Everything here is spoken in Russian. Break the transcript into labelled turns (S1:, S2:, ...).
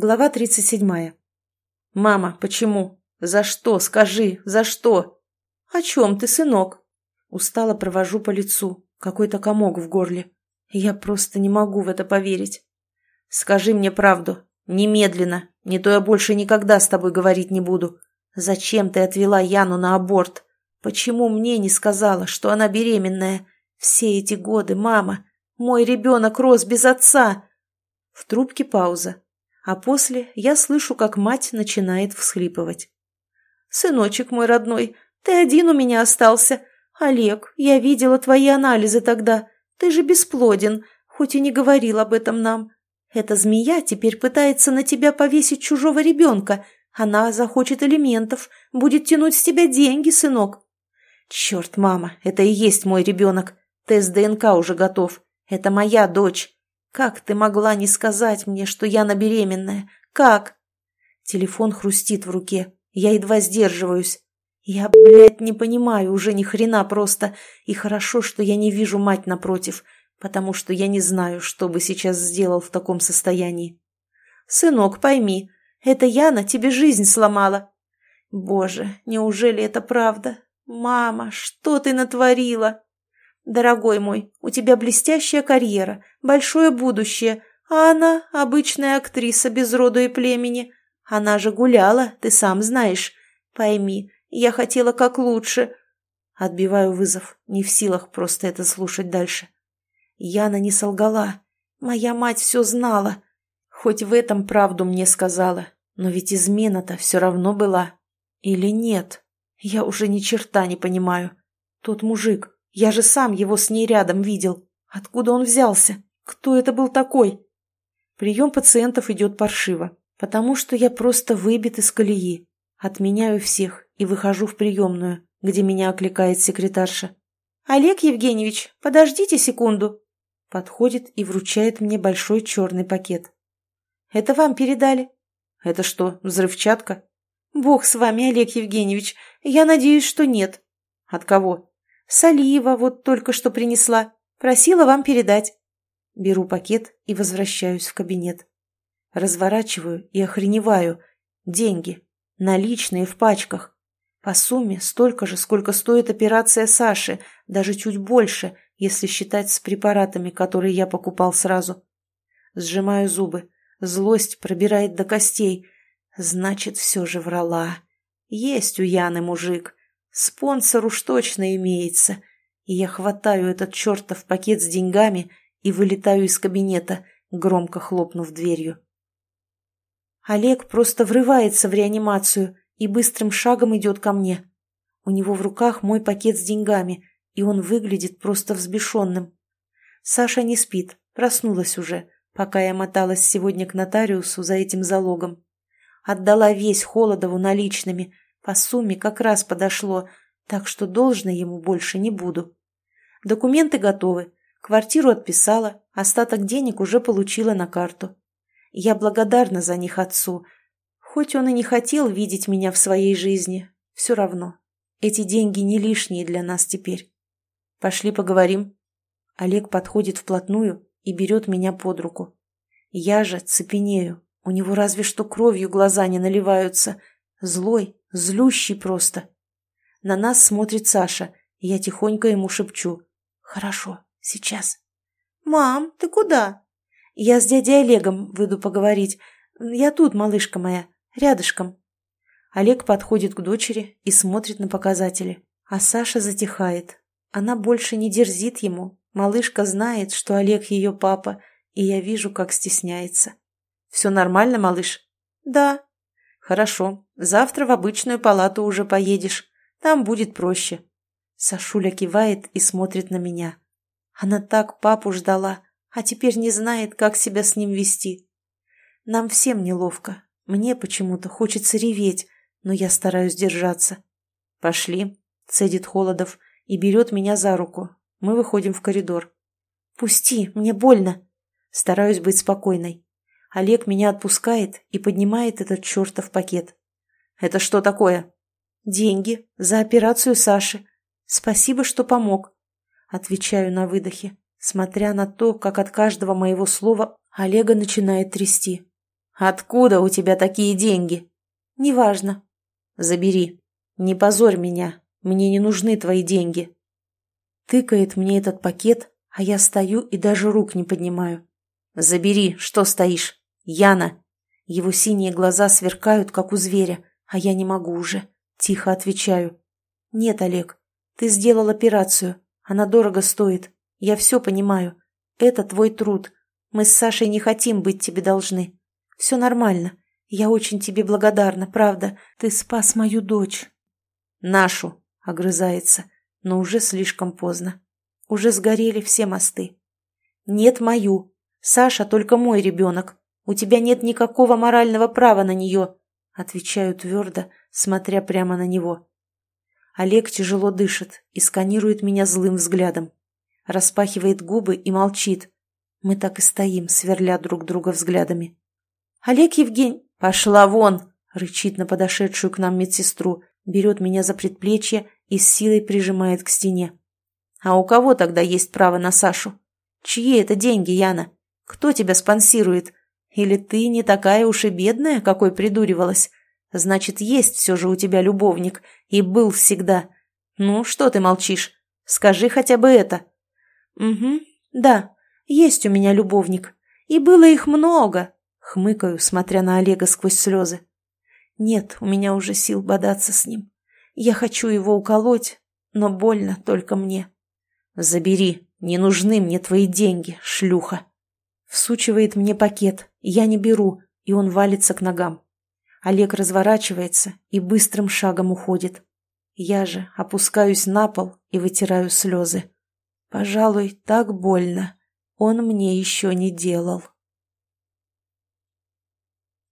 S1: Глава 37. «Мама, почему? За что? Скажи, за что?» «О чем ты, сынок?» Устало провожу по лицу, какой-то комок в горле. Я просто не могу в это поверить. «Скажи мне правду. Немедленно. Не то я больше никогда с тобой говорить не буду. Зачем ты отвела Яну на аборт? Почему мне не сказала, что она беременная? Все эти годы, мама. Мой ребенок рос без отца». В трубке пауза а после я слышу, как мать начинает всхлипывать. «Сыночек мой родной, ты один у меня остался. Олег, я видела твои анализы тогда. Ты же бесплоден, хоть и не говорил об этом нам. Эта змея теперь пытается на тебя повесить чужого ребенка. Она захочет элементов, будет тянуть с тебя деньги, сынок». «Черт, мама, это и есть мой ребенок. Тест ДНК уже готов. Это моя дочь. Как ты могла не сказать мне, что я на беременная? Как? Телефон хрустит в руке. Я едва сдерживаюсь. Я, блядь, не понимаю уже ни хрена просто. И хорошо, что я не вижу мать напротив, потому что я не знаю, что бы сейчас сделал в таком состоянии. Сынок, пойми, это Яна тебе жизнь сломала. Боже, неужели это правда? Мама, что ты натворила? Дорогой мой, у тебя блестящая карьера, большое будущее, а она – обычная актриса без роду и племени. Она же гуляла, ты сам знаешь. Пойми, я хотела как лучше. Отбиваю вызов, не в силах просто это слушать дальше. Яна не солгала. Моя мать все знала. Хоть в этом правду мне сказала, но ведь измена-то все равно была. Или нет? Я уже ни черта не понимаю. Тот мужик, я же сам его с ней рядом видел. Откуда он взялся? Кто это был такой? Прием пациентов идет паршиво, потому что я просто выбит из колеи. Отменяю всех и выхожу в приемную, где меня окликает секретарша. «Олег Евгеньевич, подождите секунду!» Подходит и вручает мне большой черный пакет. «Это вам передали?» «Это что, взрывчатка?» «Бог с вами, Олег Евгеньевич. Я надеюсь, что нет». «От кого?» Салива вот только что принесла. Просила вам передать. Беру пакет и возвращаюсь в кабинет. Разворачиваю и охреневаю. Деньги. Наличные в пачках. По сумме столько же, сколько стоит операция Саши, даже чуть больше, если считать с препаратами, которые я покупал сразу. Сжимаю зубы. Злость пробирает до костей. Значит, все же врала. Есть у Яны мужик. Спонсор уж точно имеется. И я хватаю этот чертов пакет с деньгами и вылетаю из кабинета, громко хлопнув дверью. Олег просто врывается в реанимацию и быстрым шагом идет ко мне. У него в руках мой пакет с деньгами, и он выглядит просто взбешенным. Саша не спит, проснулась уже, пока я моталась сегодня к нотариусу за этим залогом. Отдала весь Холодову наличными – по сумме как раз подошло, так что должной ему больше не буду. Документы готовы, квартиру отписала, остаток денег уже получила на карту. Я благодарна за них отцу. Хоть он и не хотел видеть меня в своей жизни, все равно. Эти деньги не лишние для нас теперь. Пошли поговорим. Олег подходит вплотную и берет меня под руку. Я же цепенею. У него разве что кровью глаза не наливаются. Злой, Злющий просто. На нас смотрит Саша, и я тихонько ему шепчу. «Хорошо, сейчас». «Мам, ты куда?» «Я с дядей Олегом выйду поговорить. Я тут, малышка моя, рядышком». Олег подходит к дочери и смотрит на показатели. А Саша затихает. Она больше не дерзит ему. Малышка знает, что Олег ее папа, и я вижу, как стесняется. «Все нормально, малыш?» «Да», «Хорошо. Завтра в обычную палату уже поедешь. Там будет проще». Сашуля кивает и смотрит на меня. Она так папу ждала, а теперь не знает, как себя с ним вести. Нам всем неловко. Мне почему-то хочется реветь, но я стараюсь держаться. «Пошли», — цедит Холодов и берет меня за руку. Мы выходим в коридор. «Пусти, мне больно». Стараюсь быть спокойной. Олег меня отпускает и поднимает этот чертов пакет. «Это что такое?» «Деньги. За операцию Саши. Спасибо, что помог». Отвечаю на выдохе, смотря на то, как от каждого моего слова Олега начинает трясти. «Откуда у тебя такие деньги?» «Неважно». «Забери. Не позорь меня. Мне не нужны твои деньги». Тыкает мне этот пакет, а я стою и даже рук не поднимаю. «Забери, что стоишь? Яна!» Его синие глаза сверкают, как у зверя, а я не могу уже. Тихо отвечаю. «Нет, Олег, ты сделал операцию. Она дорого стоит. Я все понимаю. Это твой труд. Мы с Сашей не хотим быть тебе должны. Все нормально. Я очень тебе благодарна, правда. Ты спас мою дочь». «Нашу», — огрызается, но уже слишком поздно. Уже сгорели все мосты. «Нет мою. Саша только мой ребенок. У тебя нет никакого морального права на нее», — отвечаю твердо, смотря прямо на него. Олег тяжело дышит и сканирует меня злым взглядом. Распахивает губы и молчит. Мы так и стоим, сверля друг друга взглядами. «Олег Евгений...» «Пошла вон!» — рычит на подошедшую к нам медсестру, берет меня за предплечье и с силой прижимает к стене. «А у кого тогда есть право на Сашу? Чьи это деньги, Яна? Кто тебя спонсирует? Или ты не такая уж и бедная, какой придуривалась? Значит, есть все же у тебя любовник, и был всегда. Ну, что ты молчишь? Скажи хотя бы это». «Угу, да, есть у меня любовник. И было их много, Хмыкаю, смотря на Олега сквозь слезы. Нет, у меня уже сил бодаться с ним. Я хочу его уколоть, но больно только мне. Забери, не нужны мне твои деньги, шлюха. Всучивает мне пакет, я не беру, и он валится к ногам. Олег разворачивается и быстрым шагом уходит. Я же опускаюсь на пол и вытираю слезы. Пожалуй, так больно он мне еще не делал.